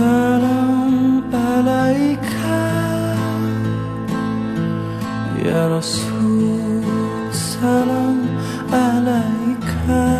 Sekarang palaikah Ya Rasul Salam alaika.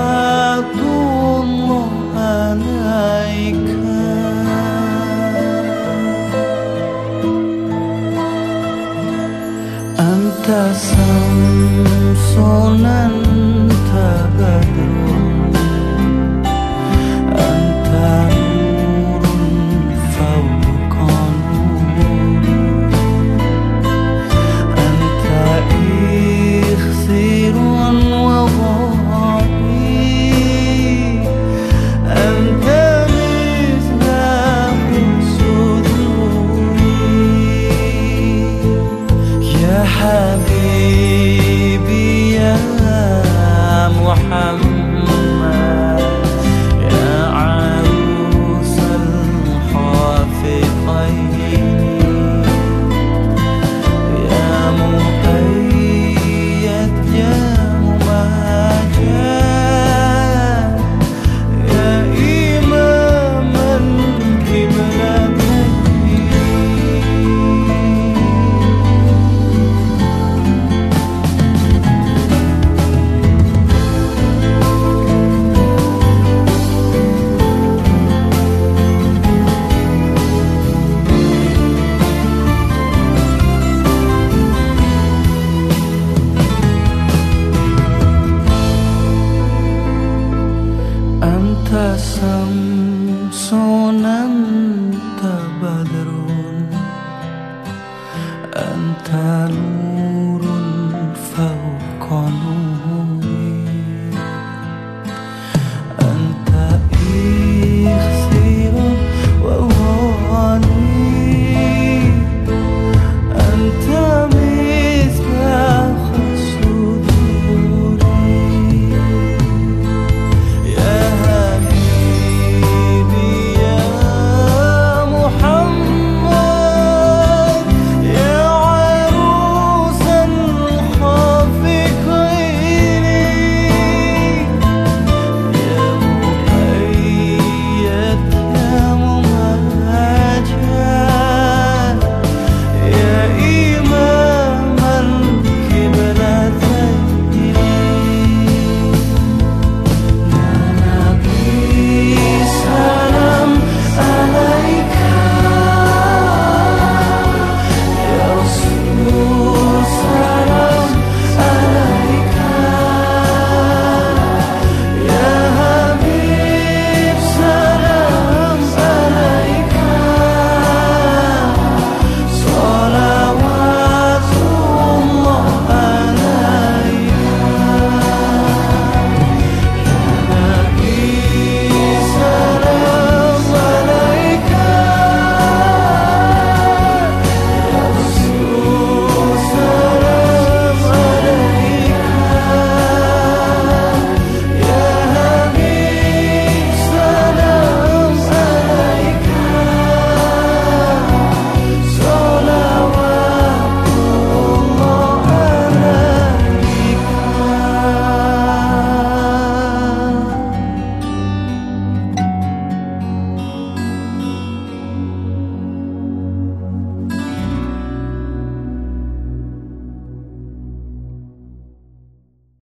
Samsonana أنت سمسون أنت بدر أنت نور.